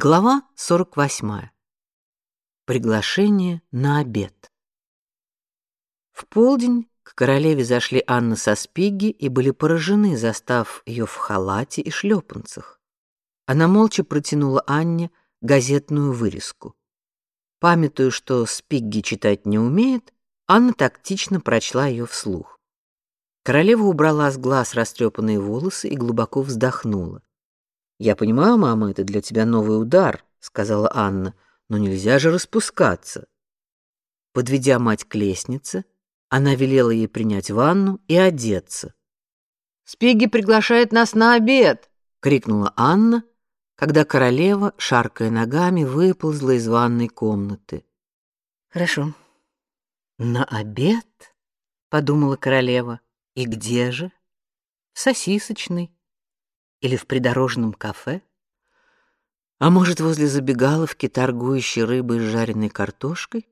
Глава 48. Приглашение на обед. В полдень к королеве зашли Анна со Спигги и были поражены, застав ее в халате и шлепанцах. Она молча протянула Анне газетную вырезку. Памятуя, что Спигги читать не умеет, Анна тактично прочла ее вслух. Королева убрала с глаз растрепанные волосы и глубоко вздохнула. Я понимаю, мама, это для тебя новый удар, сказала Анна, но нельзя же распускаться. Подведя мать к лестнице, она велела ей принять ванну и одеться. Спиги приглашает нас на обед, крикнула Анна, когда королева, шаркая ногами, выползла из ванной комнаты. Хорошо. На обед? подумала королева. И где же? В сосисочной или в придорожном кафе? А может, возле забегаловки, торгующей рыбой с жареной картошкой?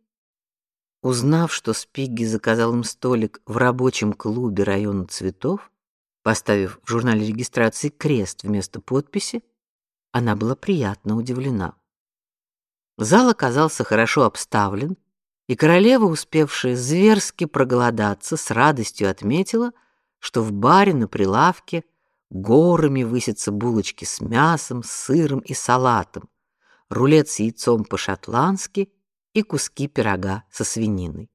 Узнав, что Спигги заказал им столик в рабочем клубе района цветов, поставив в журнале регистрации крест вместо подписи, она была приятно удивлена. Зал оказался хорошо обставлен, и королева, успевшая зверски проголодаться, с радостью отметила, что в баре на прилавке – Горами высятся булочки с мясом, сыром и салатом, рулет с яйцом по-шотландски и куски пирога со свининой.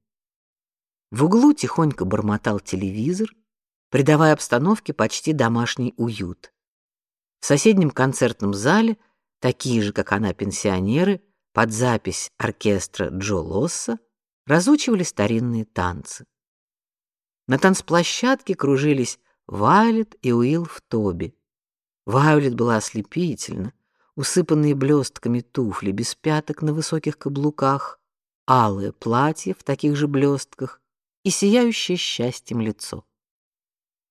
В углу тихонько бормотал телевизор, придавая обстановке почти домашний уют. В соседнем концертном зале такие же, как она, пенсионеры под запись оркестра Джо Лосса разучивали старинные танцы. На танцплощадке кружились Вайлет и Уилл в Тоби. Вайлет была ослепительна, усыпанные блестками туфли без пяток на высоких каблуках, алое платье в таких же блестках и сияющее счастьем лицо.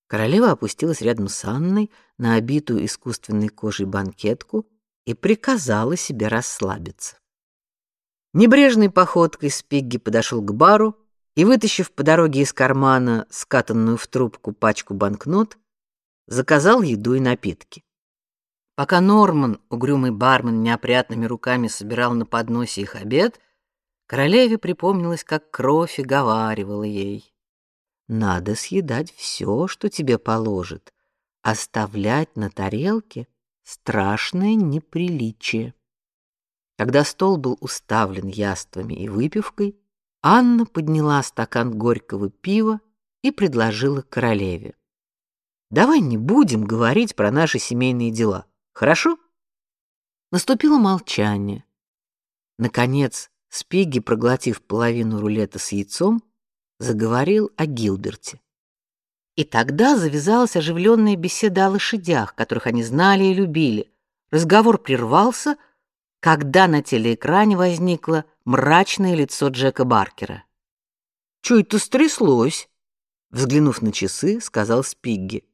Королева опустилась рядом с Анной на обитую искусственной кожей банкетку и приказала себе расслабиться. Небрежной походкой Спигги подошел к бару и, вытащив по дороге из кармана скатанную в трубку пачку банкнот, заказал еду и напитки. Пока Норман, угрюмый бармен, неопрятными руками собирал на подносе их обед, королеве припомнилось, как кровь и говаривала ей: "Надо съедать все, что тебе положат, оставлять на тарелке страшное неприличие". Когда стол был уставлен яствами и выпивкой, Анна подняла стакан горького пива и предложила королеве: "Давай не будем говорить про наши семейные дела, хорошо?" Наступило молчание. Наконец, Спиги, проглотив половину рулета с яйцом, заговорил о Гилберте. И тогда завязалась оживленная беседа о лошадях, которых они знали и любили. Разговор прервался, когда на телеэкране возникло мрачное лицо Джека Баркера. «Чё это стряслось?» Взглянув на часы, сказал Спигги.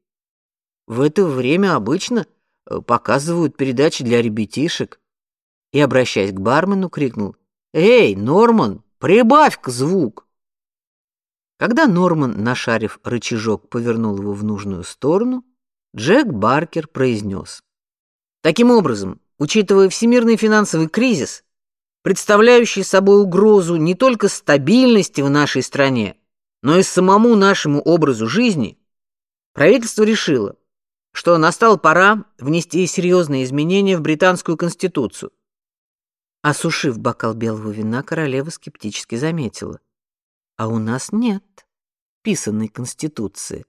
«В это время обычно э, показывают передачи для ребятишек». И, обращаясь к бармену, крикнул. «Эй, Норман, прибавь-ка звук!» Когда Норман, нашарив рычажок, повернул его в нужную сторону, Джек Баркер произнес. «Таким образом, учитывая всемирный финансовый кризис, представляющий собой угрозу не только стабильности в нашей стране, но и самому нашему образу жизни, правительство решило, что настала пора внести серьезные изменения в британскую конституцию. Осушив бокал белого вина, королева скептически заметила: "А у нас нет писанной конституции.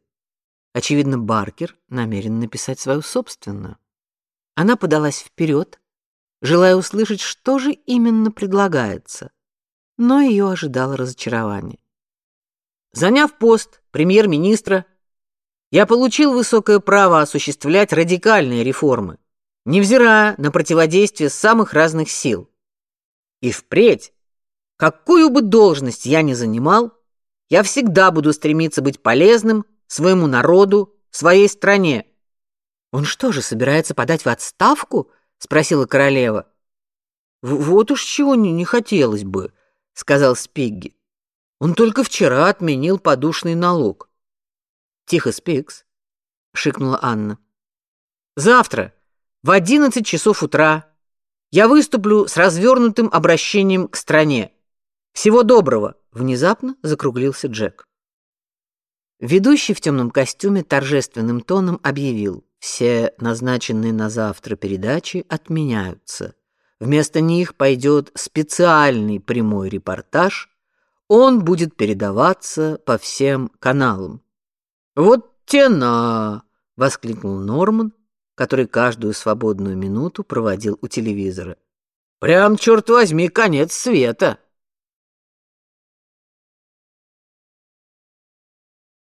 Очевидно, Баркер намерен написать свою собственную". Она подалась вперед, желая услышать, что же именно предлагается. Но ее ожидало разочарование. Заняв пост премьер-министра, я получил высокое право осуществлять радикальные реформы, невзирая на противодействие самых разных сил. И впредь, какую бы должность я ни занимал, я всегда буду стремиться быть полезным своему народу, своей стране. Он что же собирается подать в отставку? Спросила королева. Вот уж чего не, не хотелось бы, сказал Спигги. Он только вчера отменил подушный налог. Тихо, Спикс, шикнула Анна. Завтра в одиннадцать часов утра Я выступлю с развернутым обращением к стране. Всего доброго, внезапно закруглился Джек. Ведущий в темном костюме торжественным тоном объявил: все назначенные на завтра передачи отменяются. Вместо них пойдет специальный прямой репортаж. Он будет передаваться по всем каналам. Вот тена, воскликнул Норман, который каждую свободную минуту проводил у телевизора. Прям черт возьми, конец света.